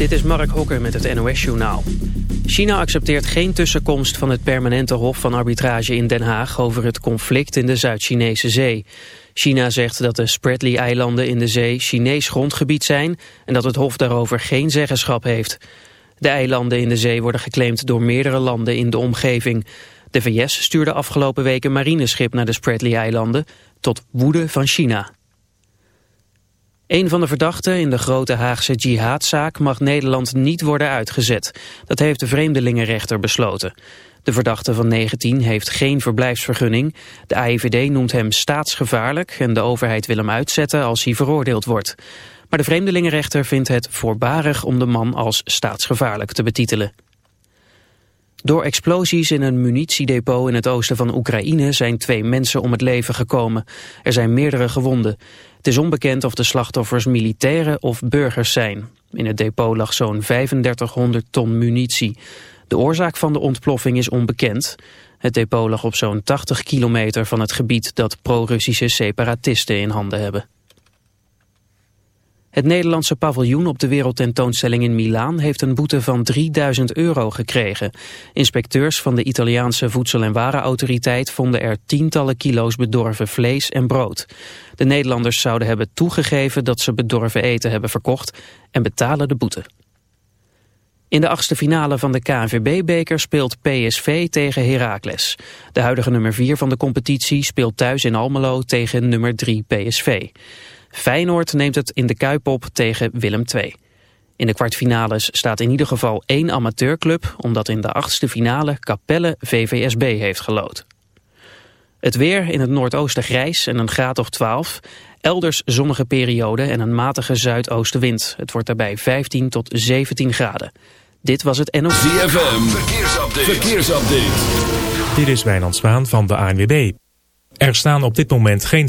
Dit is Mark Hokker met het NOS-journaal. China accepteert geen tussenkomst van het permanente hof van arbitrage in Den Haag... over het conflict in de Zuid-Chinese zee. China zegt dat de Spratly-eilanden in de zee Chinees grondgebied zijn... en dat het hof daarover geen zeggenschap heeft. De eilanden in de zee worden geclaimd door meerdere landen in de omgeving. De VS stuurde afgelopen week een marineschip naar de Spratly-eilanden... tot woede van China. Een van de verdachten in de grote Haagse jihadzaak mag Nederland niet worden uitgezet. Dat heeft de vreemdelingenrechter besloten. De verdachte van 19 heeft geen verblijfsvergunning. De AIVD noemt hem staatsgevaarlijk en de overheid wil hem uitzetten als hij veroordeeld wordt. Maar de vreemdelingenrechter vindt het voorbarig om de man als staatsgevaarlijk te betitelen. Door explosies in een munitiedepot in het oosten van Oekraïne zijn twee mensen om het leven gekomen. Er zijn meerdere gewonden. Het is onbekend of de slachtoffers militairen of burgers zijn. In het depot lag zo'n 3500 ton munitie. De oorzaak van de ontploffing is onbekend. Het depot lag op zo'n 80 kilometer van het gebied dat pro-Russische separatisten in handen hebben. Het Nederlandse paviljoen op de wereldtentoonstelling in Milaan heeft een boete van 3000 euro gekregen. Inspecteurs van de Italiaanse Voedsel- en Warenautoriteit vonden er tientallen kilo's bedorven vlees en brood. De Nederlanders zouden hebben toegegeven dat ze bedorven eten hebben verkocht en betalen de boete. In de achtste finale van de KNVB-beker speelt PSV tegen Heracles. De huidige nummer 4 van de competitie speelt thuis in Almelo tegen nummer 3 PSV. Feyenoord neemt het in de Kuip op tegen Willem II. In de kwartfinales staat in ieder geval één amateurclub... omdat in de achtste finale Capelle VVSB heeft gelood. Het weer in het noordoosten grijs en een graad of 12. Elders zonnige periode en een matige zuidoostenwind. Het wordt daarbij 15 tot 17 graden. Dit was het NOS. ZFM, verkeersupdate. verkeersupdate. Dit is Wijnand Zwaan van de ANWB. Er staan op dit moment geen...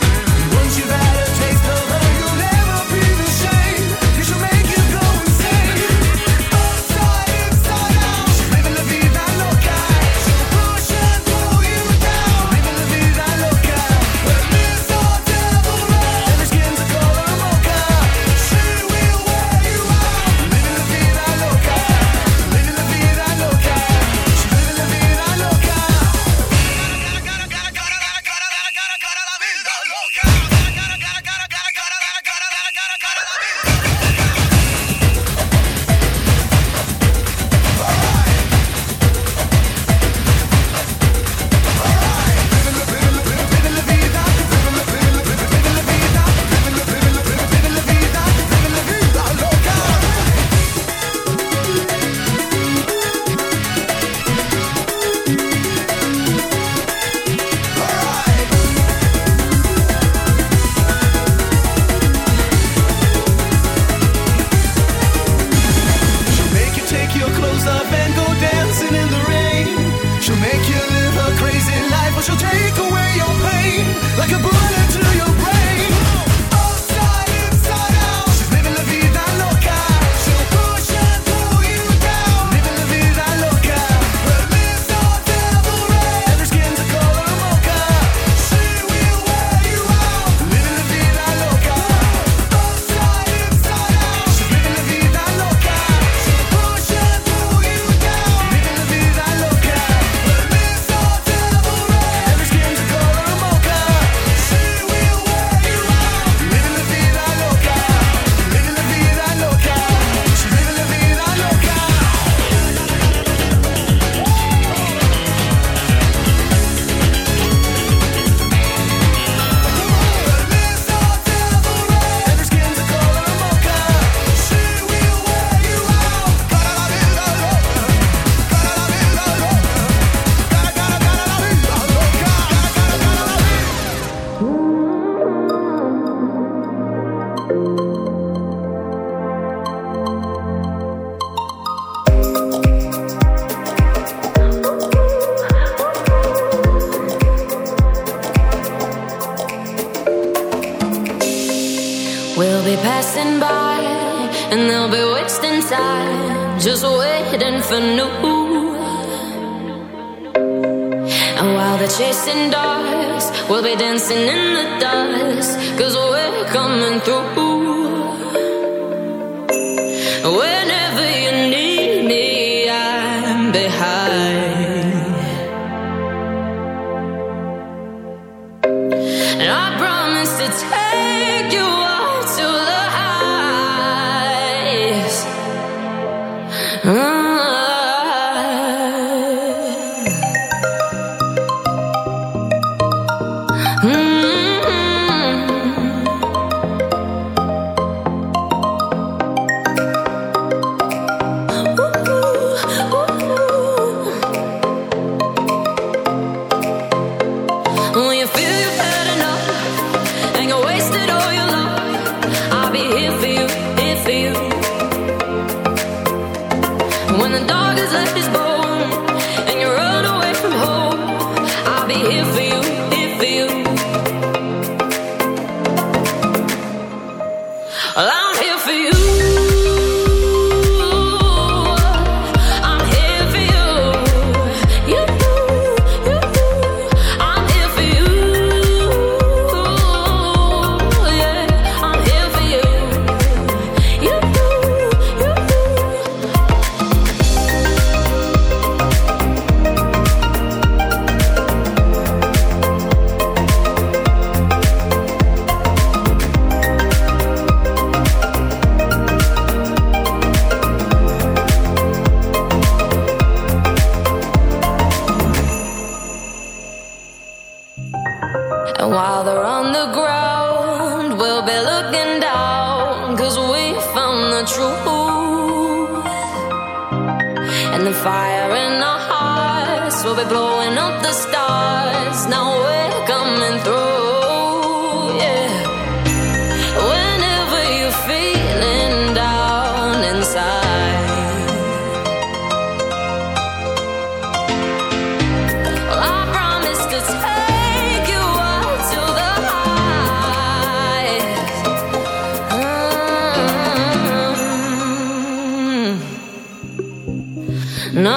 No,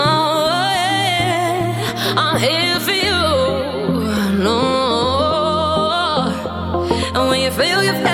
yeah, I'm here for you. No, eh, and when you feel you.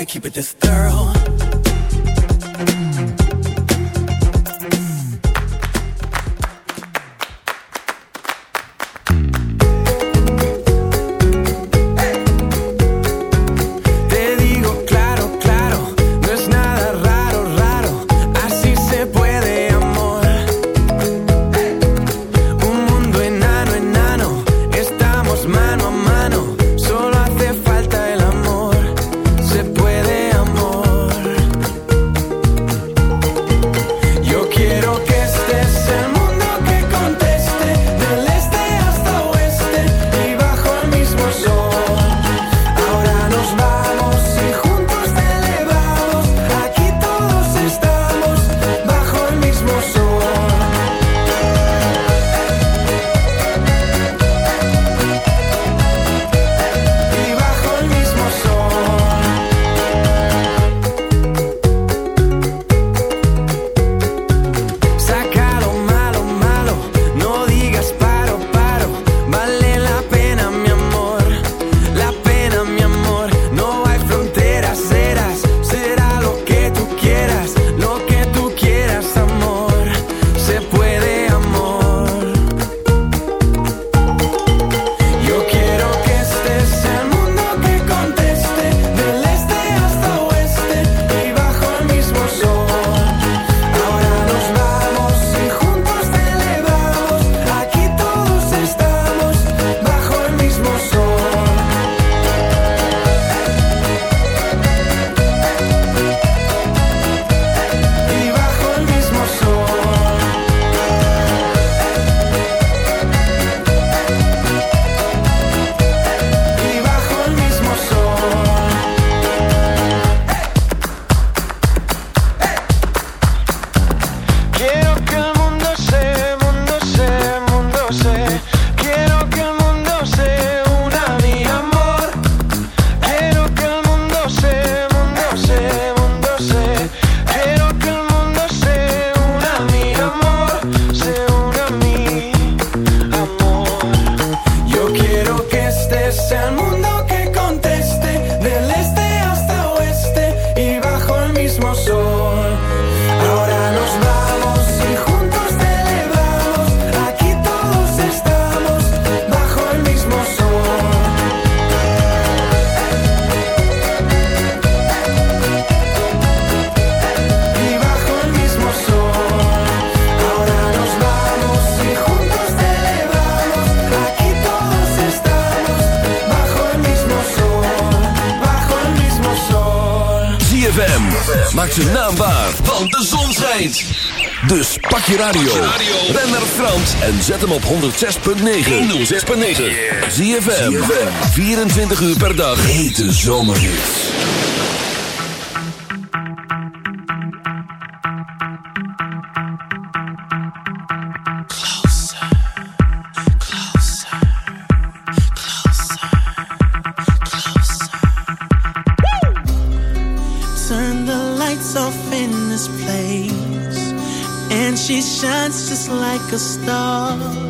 boy, keep it this. 106.9. 106.9. Zie 24 uur per dag. Hete and She shines just like a star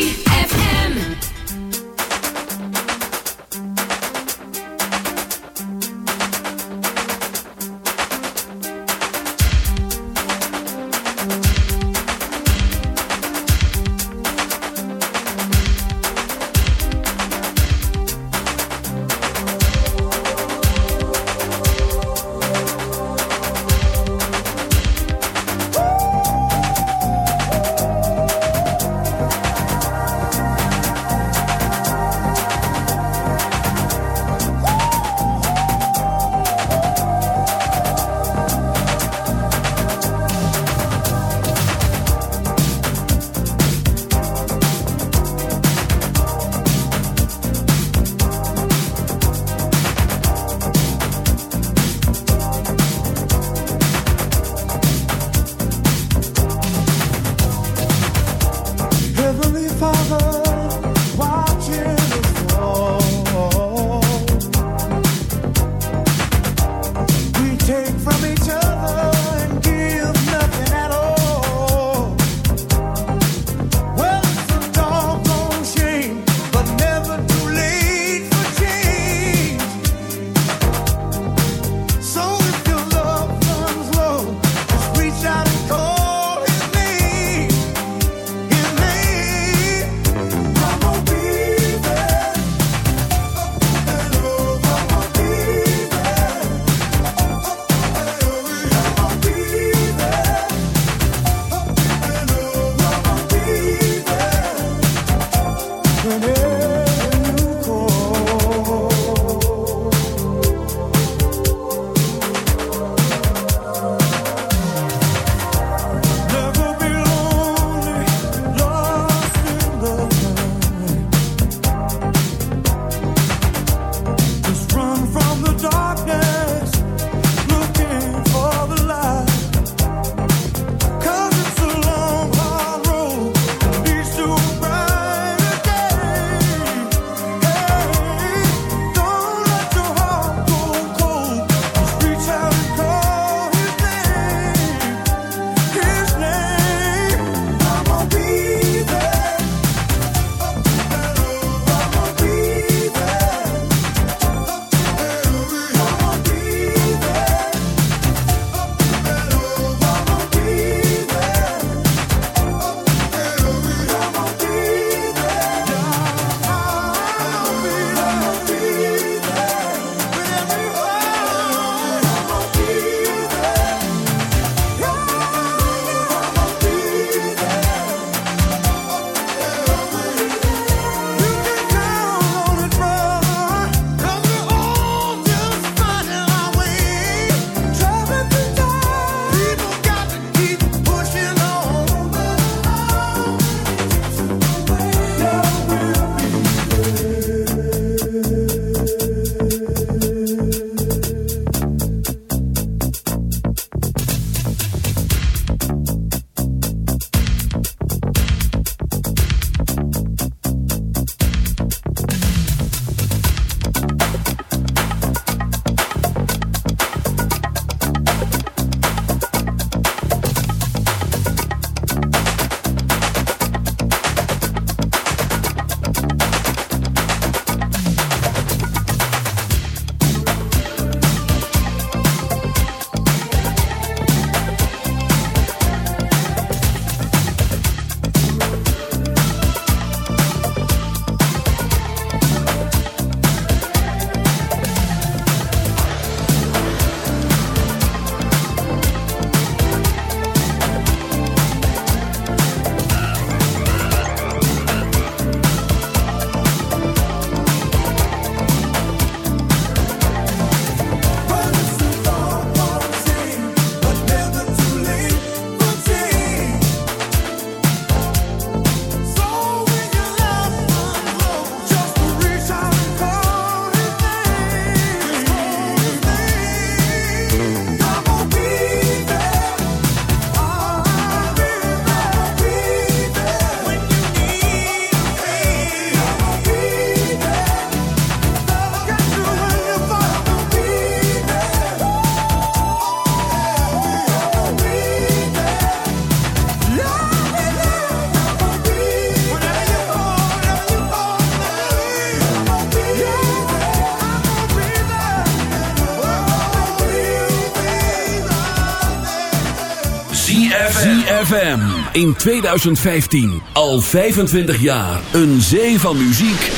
ZFM in 2015 al 25 jaar een zee van muziek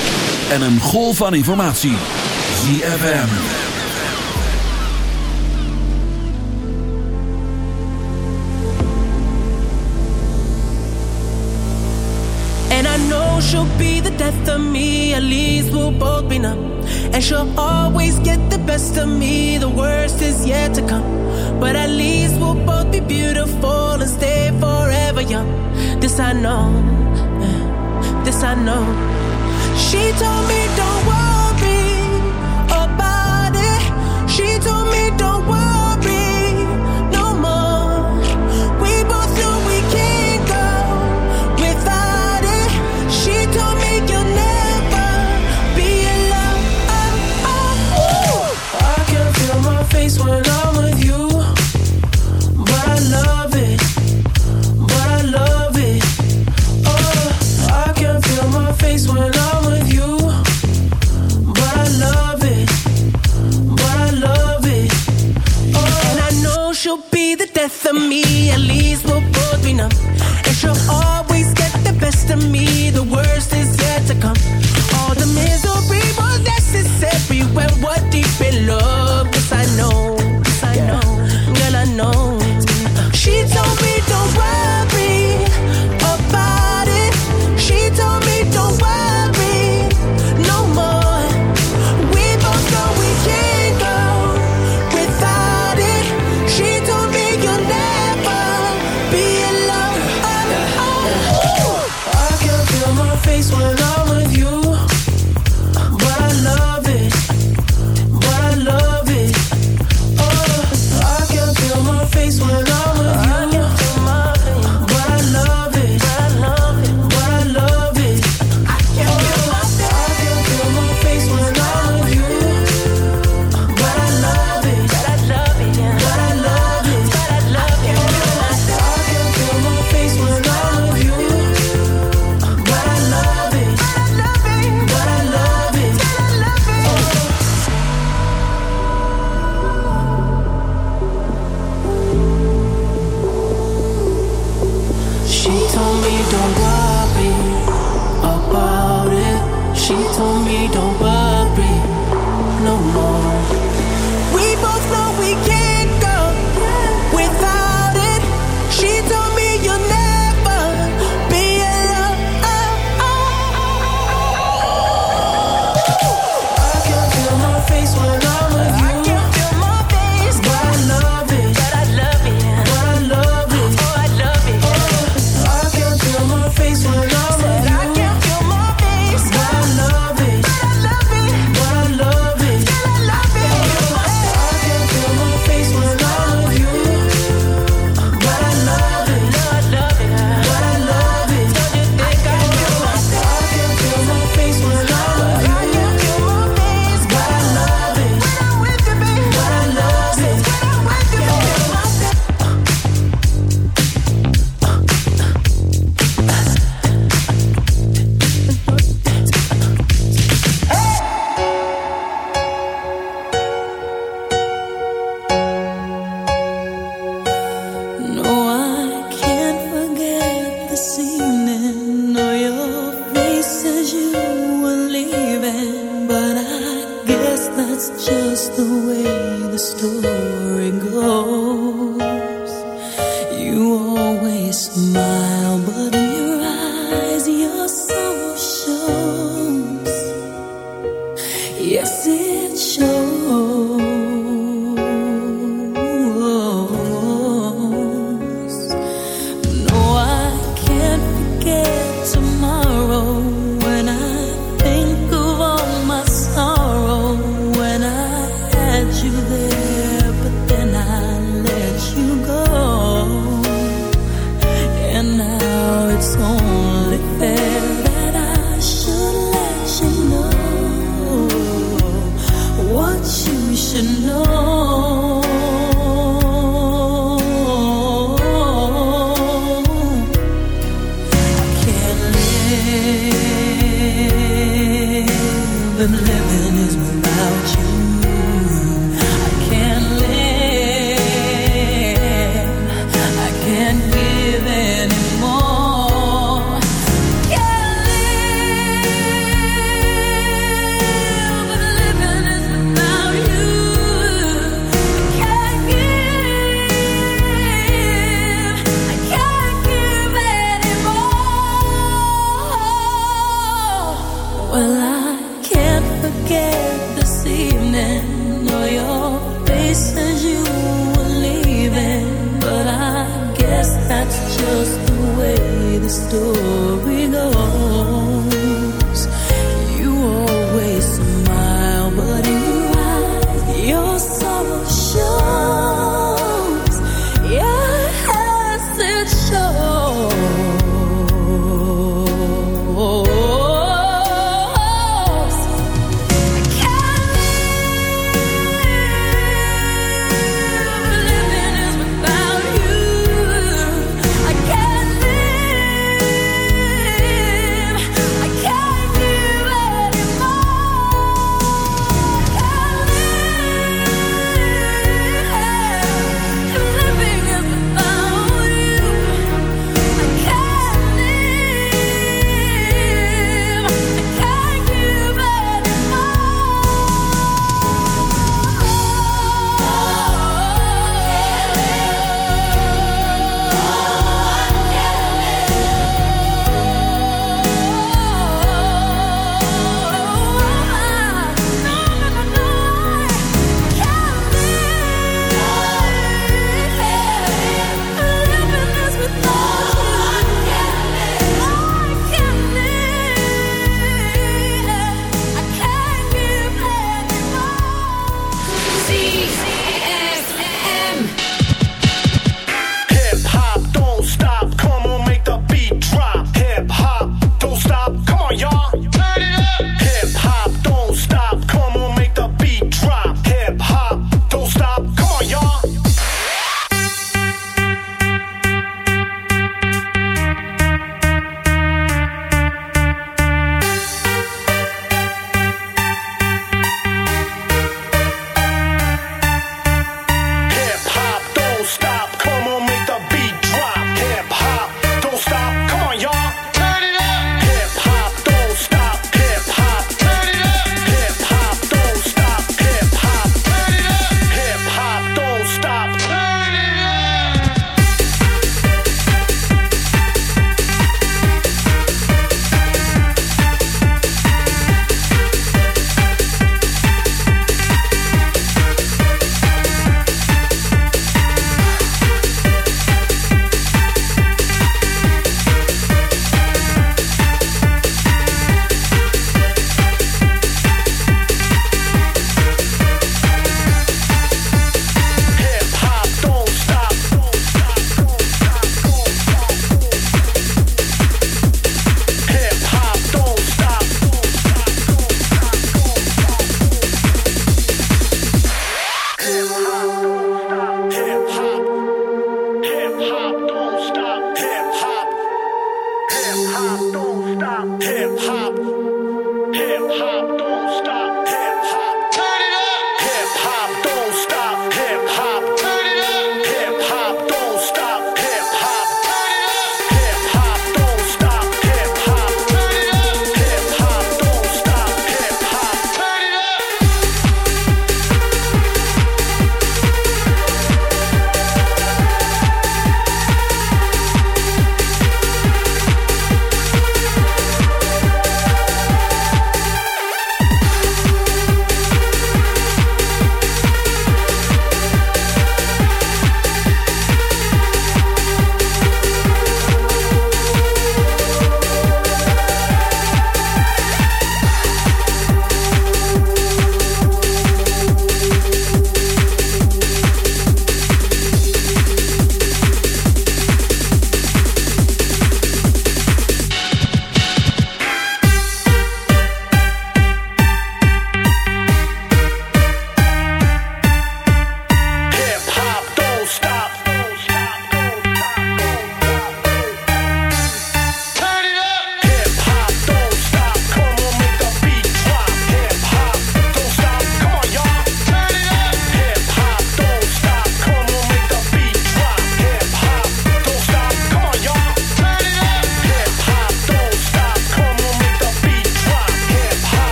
en een golf van informatie. ZFM. And I know she'll be the death of me, at least we'll both be numb. And she'll always get the best of me, the worst is yet to come. But at least we'll both be beautiful. old and stay forever young. This I know. Eh, this I know. She told me don't. me, don't worry.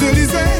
Je lisais